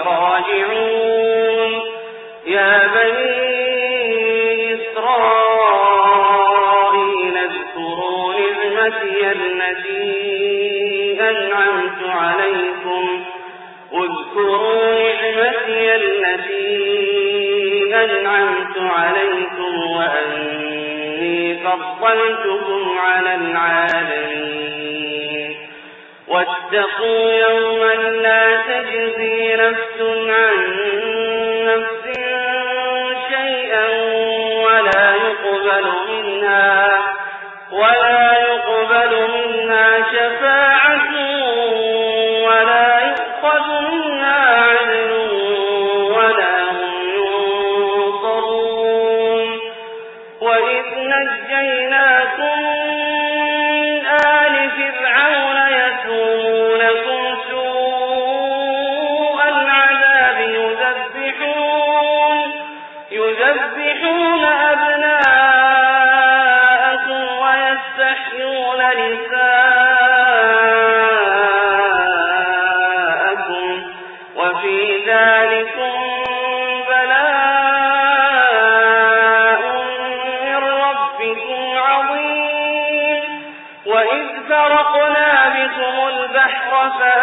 راجعون. يا بني إسرائيل اذكروا نعمتي التي أنعمت عليكم. اذكروا نعمتي التي أنعمت عليكم وأني فضلتكم على العالمين. واتقوا يوما لا تجزي نفس عن البحر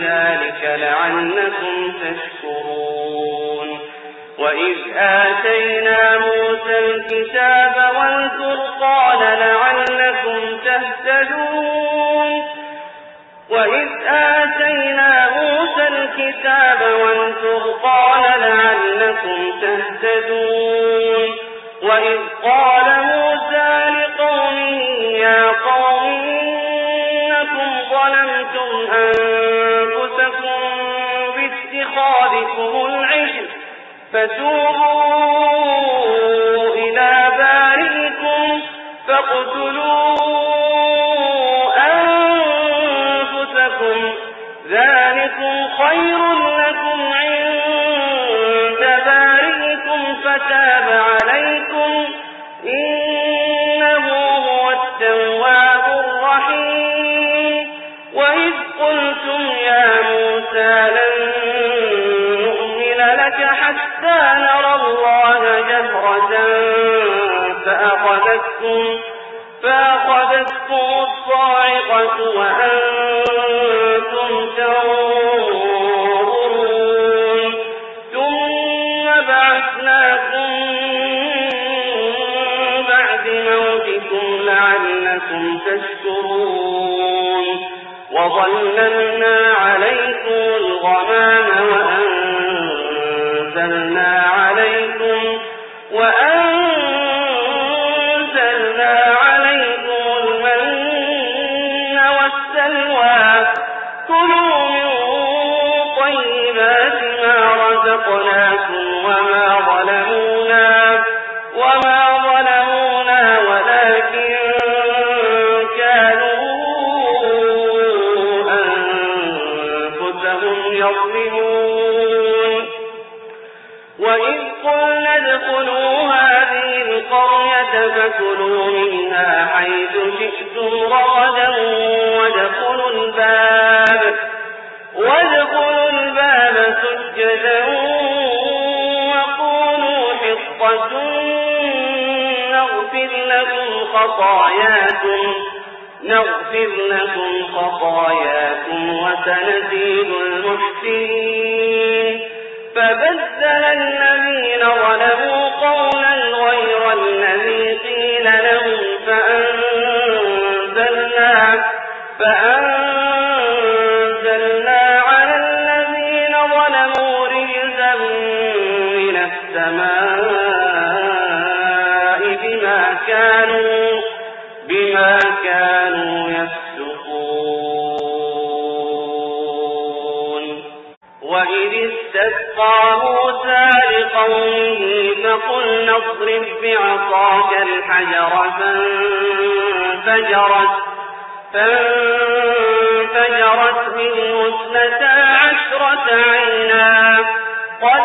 ذلك لعلكم تشكرون. وإذ آتينا موسى الكتاب والفرقان لعلكم تهتدون. وإذ آتينا موسى الكتاب والفرقان لعلكم تهتدون. وإذ قال موسى لقومه يا قوم إنكم ظلمتم أنفسكم فتوبوا إلى بارئكم فاقتلوا أنفسكم. ذلكم خير لكم عند بارئكم. فتاب عليكم. إنه هو التواب الرحيم. وإذ قلتم يا موسى حتى نرى الله جهرة فأخذتكم فأخذتكم الصاعقة وأنتم الباب وادخلوا الباب سجدا وقولوا حطة نغفر لكم خطاياكم نغفر لكم خطاياكم وسنزيد المحسنين. كانوا بما كانوا يفسقون. وإذ استسقى موسى لقومه فقلنا اضرب بعصاك الحجر فانفجرت فانفجرت منه اثنتا عشرة عينا. قد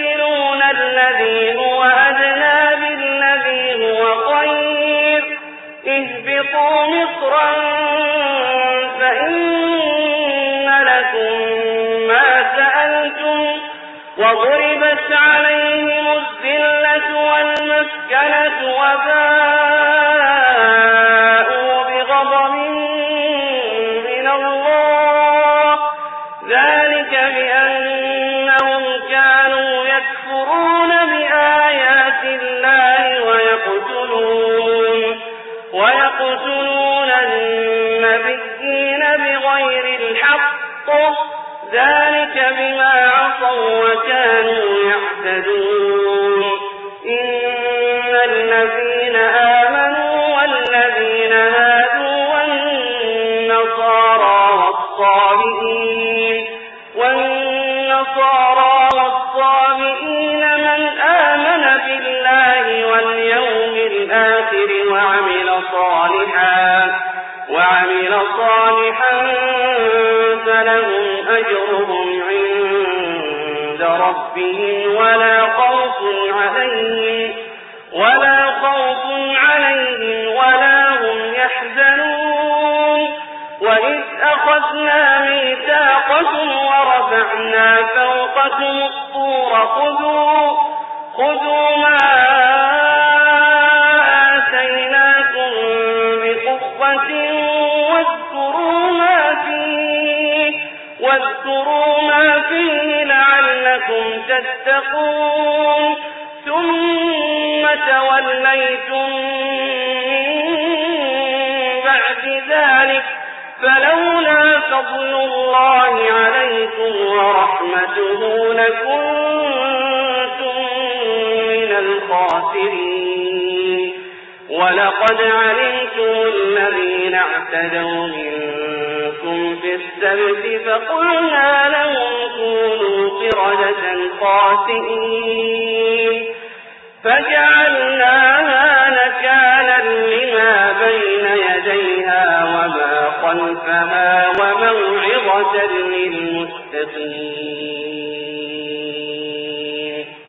أتستبدلون الذي هو أدنى بالذي هو خير. اهبطوا مصرا فإن لكم ما سألتم وضربت عليهم الذلة والمسكنة وباءوا صالحا وعمل صالحا فلهم أجرهم عند ربهم ولا خوف عليهم ولا خوف عليهم ولا هم يحزنون وإذ أخذنا ميثاقكم ورفعنا فوقكم الطور خذوا خذوا ما واذكروا ما فيه لعلكم تتقون. ثم توليتم مثل ذلك فلولا فضل الله عليكم ورحمته لكنتم من الخاسرين. ولقد علمتم الذين اعتدوا منكم في السبت فقلنا قردة خاسئين فجعلناها نكالا لما بين يديها وما خلفها وموعظة للمتقين.